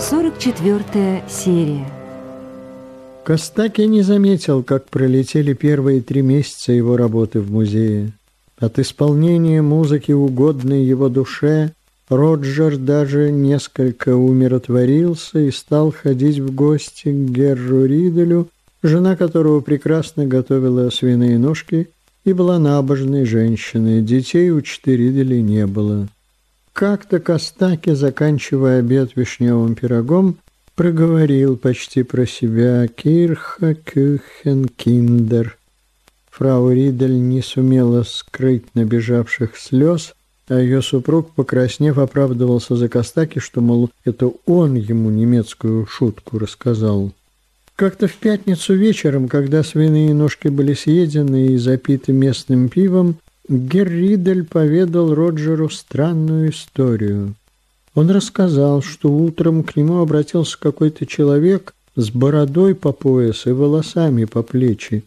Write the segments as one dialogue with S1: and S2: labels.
S1: 44 серия.
S2: Костаки не заметил, как пролетели первые три месяца его работы в музее. От исполнения музыки, угодной его душе, Роджер даже несколько умиротворился и стал ходить в гости к Герру Риделю, жена которого прекрасно готовила свиные ножки и была набожной женщиной. Детей у Четыриделей не было. Как-то Костаки, заканчивая обед вишневым пирогом, проговорил почти про себя «Кирха Кюхен Киндер». Фрау Ридель не сумела скрыть набежавших слез, а ее супруг, покраснев, оправдывался за Костаки, что, мол, это он ему немецкую шутку рассказал. Как-то в пятницу вечером, когда свиные ножки были съедены и запиты местным пивом, Герридель поведал Роджеру странную историю. Он рассказал, что утром к нему обратился какой-то человек с бородой по пояс и волосами по плечи.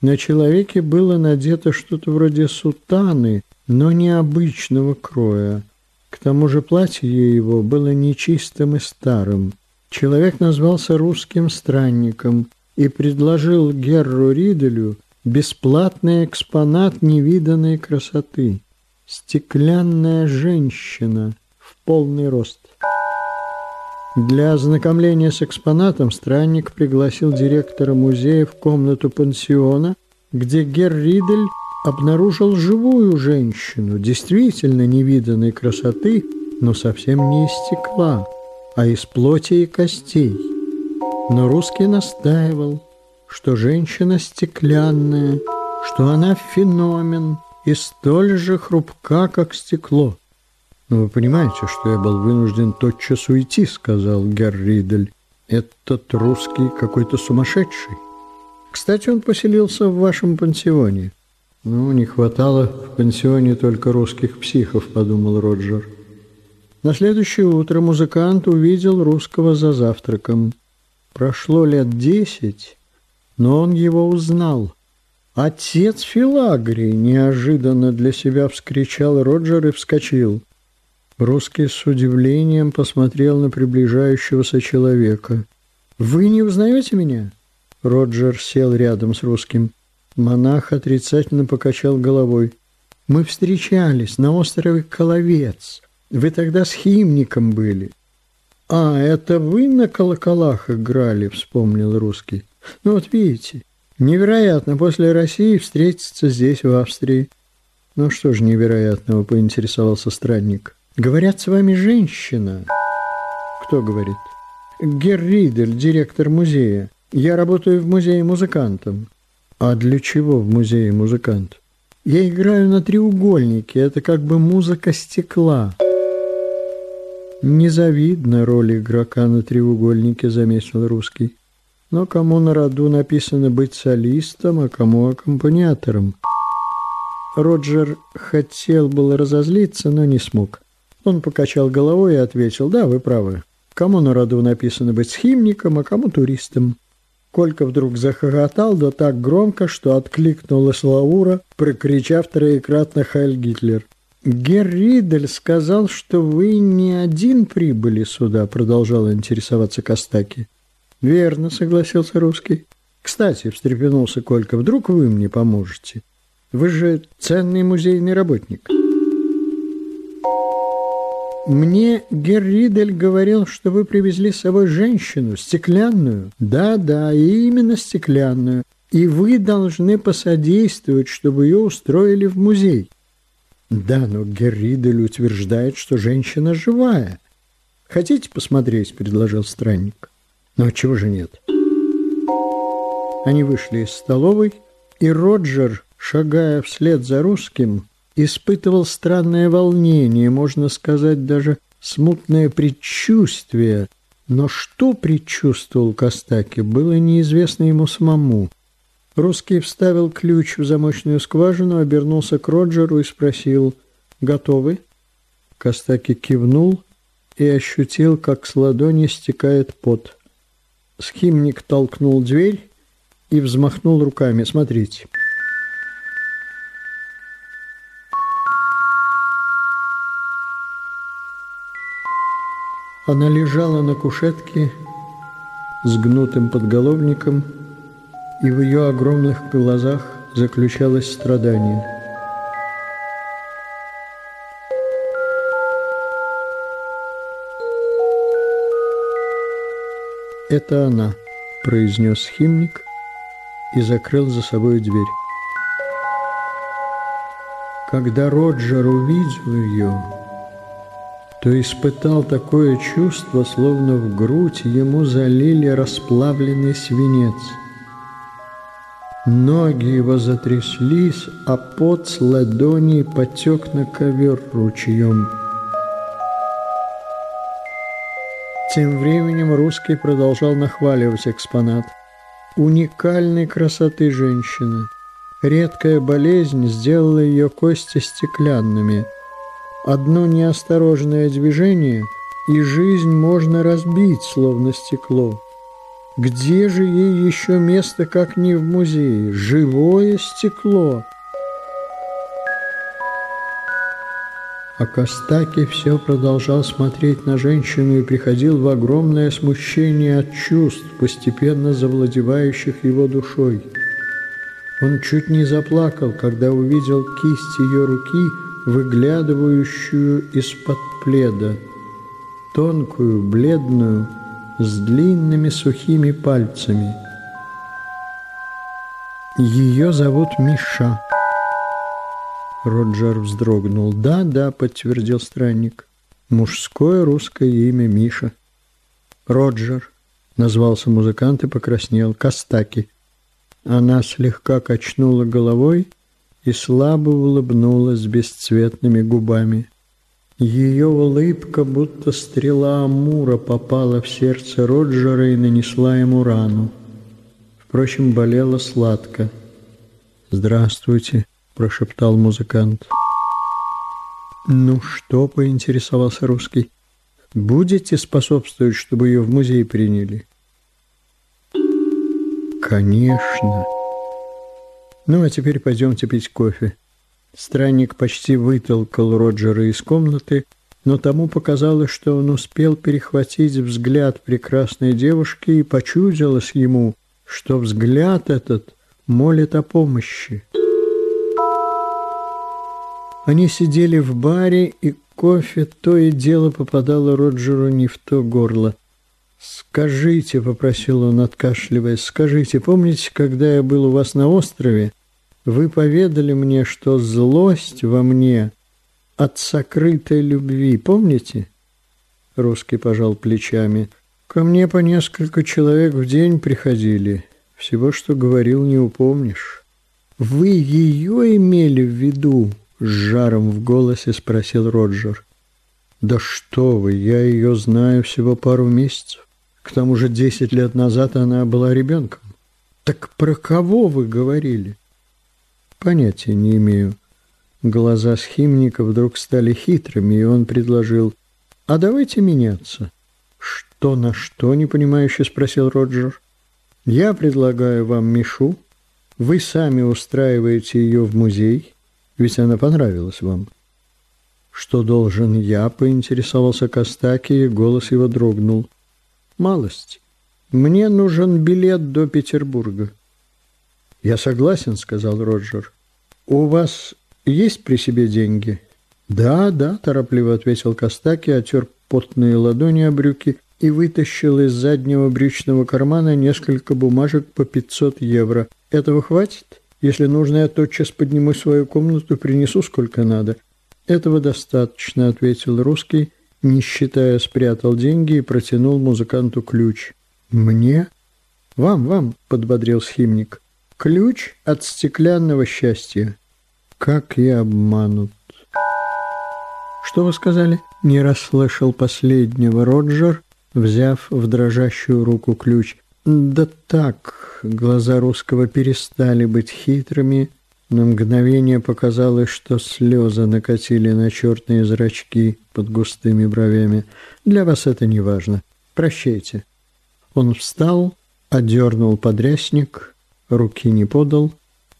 S2: На человеке было надето что-то вроде сутаны, но необычного кроя. К тому же платье его было нечистым и старым. Человек назвался русским странником и предложил Герру Риделю Бесплатный экспонат невиданной красоты. Стеклянная женщина в полный рост. Для ознакомления с экспонатом странник пригласил директора музея в комнату пансиона, где Гер Ридель обнаружил живую женщину, действительно невиданной красоты, но совсем не из стекла, а из плоти и костей. Но русский настаивал – что женщина стеклянная, что она феномен и столь же хрупка, как стекло. «Но вы понимаете, что я был вынужден тотчас уйти», — сказал Герр Ридель. «Этот русский какой-то сумасшедший. Кстати, он поселился в вашем пансионе». «Ну, не хватало в пансионе только русских психов», — подумал Роджер. На следующее утро музыкант увидел русского за завтраком. Прошло лет десять, но он его узнал. «Отец Филагрии!» – неожиданно для себя вскричал Роджер и вскочил. Русский с удивлением посмотрел на приближающегося человека. «Вы не узнаете меня?» Роджер сел рядом с русским. Монах отрицательно покачал головой. «Мы встречались на острове Коловец. Вы тогда с химником были». «А, это вы на колоколах играли?» – вспомнил русский. Ну вот видите, невероятно после России встретиться здесь, в Австрии. Ну что ж невероятного, поинтересовался странник. Говорят, с вами женщина. Кто говорит? Герр Ридель, директор музея. Я работаю в музее музыкантом. А для чего в музее музыкант? Я играю на треугольнике, это как бы музыка стекла. Незавидна роль игрока на треугольнике, заметил русский. Но кому на роду написано быть солистом, а кому аккомпаниатором? Роджер хотел было разозлиться, но не смог. Он покачал головой и ответил, да, вы правы. Кому на роду написано быть схимником, а кому туристом. Колька вдруг захохотал, да так громко, что откликнулась Лаура, прокричав троекратно «Хайль Гитлер». «Герр Ридель сказал, что вы не один прибыли сюда», продолжал интересоваться Костаки. «Верно», — согласился русский. «Кстати», — встрепенулся Колька, — «вдруг вы мне поможете? Вы же ценный музейный работник». «Мне Герридель говорил, что вы привезли с собой женщину, стеклянную». «Да-да, именно стеклянную. И вы должны посодействовать, чтобы ее устроили в музей». «Да, но Герридель утверждает, что женщина живая». «Хотите посмотреть?» – предложил странник. Но чего же нет? Они вышли из столовой, и Роджер, шагая вслед за русским, испытывал странное волнение, можно сказать, даже смутное предчувствие. Но что предчувствовал Костаки, было неизвестно ему самому. Русский вставил ключ в замочную скважину, обернулся к Роджеру и спросил «Готовы?». Костаки кивнул и ощутил, как с ладони стекает пот. Схимник толкнул дверь и взмахнул руками. Смотрите. Она лежала на кушетке с гнутым подголовником, и в ее огромных глазах заключалось страдание. «Это она», – произнес химник и закрыл за собой дверь. Когда Роджер увидел ее, то испытал такое чувство, словно в грудь ему залили расплавленный свинец. Ноги его затряслись, а пот с ладони потек на ковер ручьем. Тем временем русский продолжал нахваливать экспонат. Уникальной красоты женщины. Редкая болезнь сделала ее кости стеклянными. Одно неосторожное движение, и жизнь можно разбить, словно стекло. Где же ей еще место, как не в музее? Живое стекло. А Костаки все продолжал смотреть на женщину и приходил в огромное смущение от чувств, постепенно завладевающих его душой. Он чуть не заплакал, когда увидел кисть ее руки, выглядывающую из-под пледа, тонкую, бледную, с длинными сухими пальцами. Ее зовут Миша. Роджер вздрогнул. «Да, да», — подтвердил странник. «Мужское русское имя Миша». «Роджер», — назвался музыкант и покраснел. «Костаки». Она слегка качнула головой и слабо улыбнулась бесцветными губами. Ее улыбка, будто стрела Амура, попала в сердце Роджера и нанесла ему рану. Впрочем, болела сладко. «Здравствуйте», – прошептал музыкант. «Ну что?» – поинтересовался русский. «Будете способствовать, чтобы ее в музей приняли?» «Конечно!» «Ну, а теперь пойдемте пить кофе». Странник почти вытолкал Роджера из комнаты, но тому показалось, что он успел перехватить взгляд прекрасной девушки и почудилось ему, что взгляд этот молит о помощи. Они сидели в баре, и кофе то и дело попадало Роджеру не в то горло. «Скажите», — попросил он, откашливаясь, — «скажите, помните, когда я был у вас на острове, вы поведали мне, что злость во мне от сокрытой любви, помните?» Русский пожал плечами. «Ко мне по несколько человек в день приходили. Всего, что говорил, не упомнишь». «Вы ее имели в виду?» С жаром в голосе спросил Роджер. «Да что вы, я ее знаю всего пару месяцев. К тому же десять лет назад она была ребенком. Так про кого вы говорили?» «Понятия не имею». Глаза схимника вдруг стали хитрыми, и он предложил, «А давайте меняться». «Что на что?» – непонимающе спросил Роджер. «Я предлагаю вам Мишу. Вы сами устраиваете ее в музей». Ведь она понравилась вам. Что должен я, поинтересовался Костаки, и голос его дрогнул. Малость. Мне нужен билет до Петербурга. Я согласен, сказал Роджер. У вас есть при себе деньги? Да, да, торопливо ответил Костаки, отер потные ладони о брюки и вытащил из заднего брючного кармана несколько бумажек по 500 евро. Этого хватит? Если нужно, я тотчас подниму свою комнату принесу сколько надо. Этого достаточно, ответил русский, не считая, спрятал деньги и протянул музыканту ключ. Мне? Вам, вам, подбодрил схимник. Ключ от стеклянного счастья. Как я обманут. Что вы сказали? Не расслышал последнего Роджер, взяв в дрожащую руку ключ. Да так, глаза русского перестали быть хитрыми. На мгновение показалось, что слезы накатили на черные зрачки под густыми бровями. Для вас это не важно. Прощайте. Он встал, одернул подрясник, руки не подал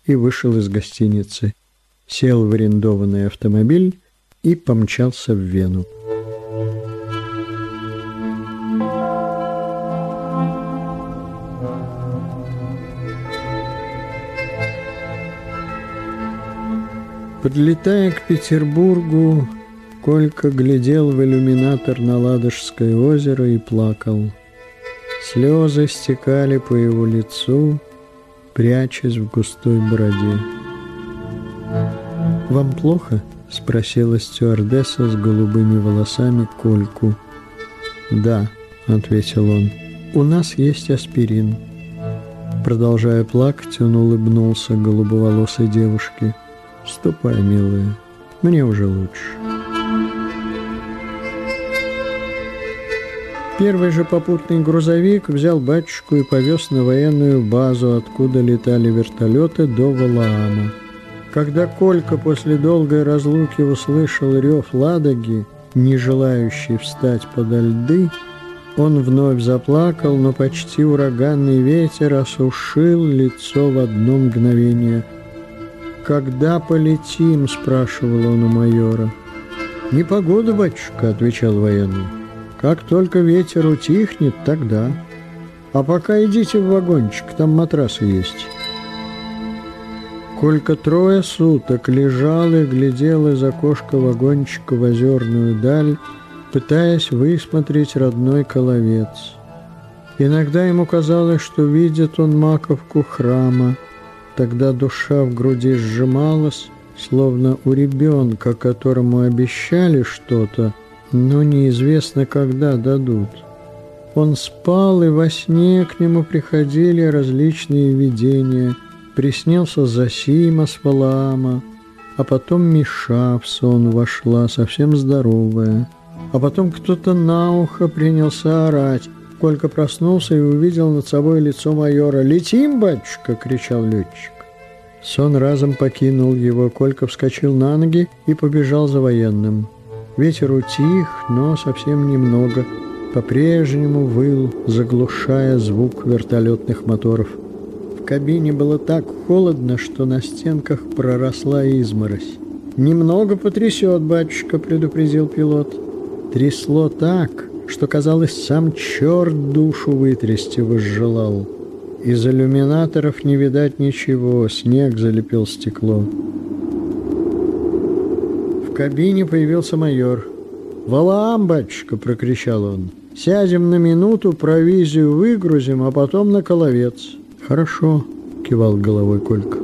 S2: и вышел из гостиницы. Сел в арендованный автомобиль и помчался в Вену. Подлетая к Петербургу, Колька глядел в иллюминатор на Ладожское озеро и плакал. Слезы стекали по его лицу, прячась в густой бороде. «Вам плохо?» — спросила стюардесса с голубыми волосами Кольку. «Да», — ответил он, — «у нас есть аспирин». Продолжая плакать, он улыбнулся голубоволосой девушке. «Ступай, милая, мне уже лучше». Первый же попутный грузовик взял батюшку и повез на военную базу, откуда летали вертолеты до Валаама. Когда Колька после долгой разлуки услышал рев Ладоги, не желающий встать подо льды, он вновь заплакал, но почти ураганный ветер осушил лицо в одно мгновение. «Когда полетим?» – спрашивал он у майора. «Не погода, батюшка», – отвечал военный. «Как только ветер утихнет, тогда. А пока идите в вагончик, там матрасы есть». Колька трое суток лежал и глядел из окошка вагончика в озерную даль, пытаясь высмотреть родной коловец. Иногда ему казалось, что видит он маковку храма. Тогда душа в груди сжималась, словно у ребенка, которому обещали что-то, но неизвестно, когда дадут. Он спал, и во сне к нему приходили различные видения. Приснился Засима с Валаама, а потом Миша в сон вошла, совсем здоровая. А потом кто-то на ухо принялся орать. Колька проснулся и увидел над собой лицо майора. «Летим, батюшка!» — кричал летчик. Сон разом покинул его. Колька вскочил на ноги и побежал за военным. Ветер утих, но совсем немного. По-прежнему выл, заглушая звук вертолетных моторов. В кабине было так холодно, что на стенках проросла изморозь. «Немного потрясет, батюшка», — предупредил пилот. Трясло так, что, казалось, сам черт душу вытрясти возжелал. Из иллюминаторов не видать ничего, снег залепил стекло. В кабине появился майор. «Валаам, батюшка!» — прокричал он. «Сядем на минуту, провизию выгрузим, а потом на коловец». «Хорошо», — кивал головой Колька.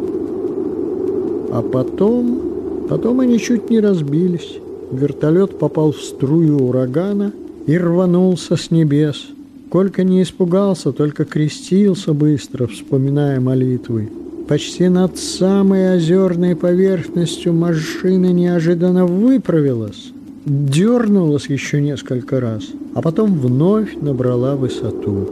S2: А потом... Потом они чуть не разбились. Вертолет попал в струю урагана и рванулся с небес. Колька не испугался, только крестился быстро, вспоминая молитвы. Почти над самой озерной поверхностью машина неожиданно выправилась, дернулась еще несколько раз, а потом вновь набрала высоту.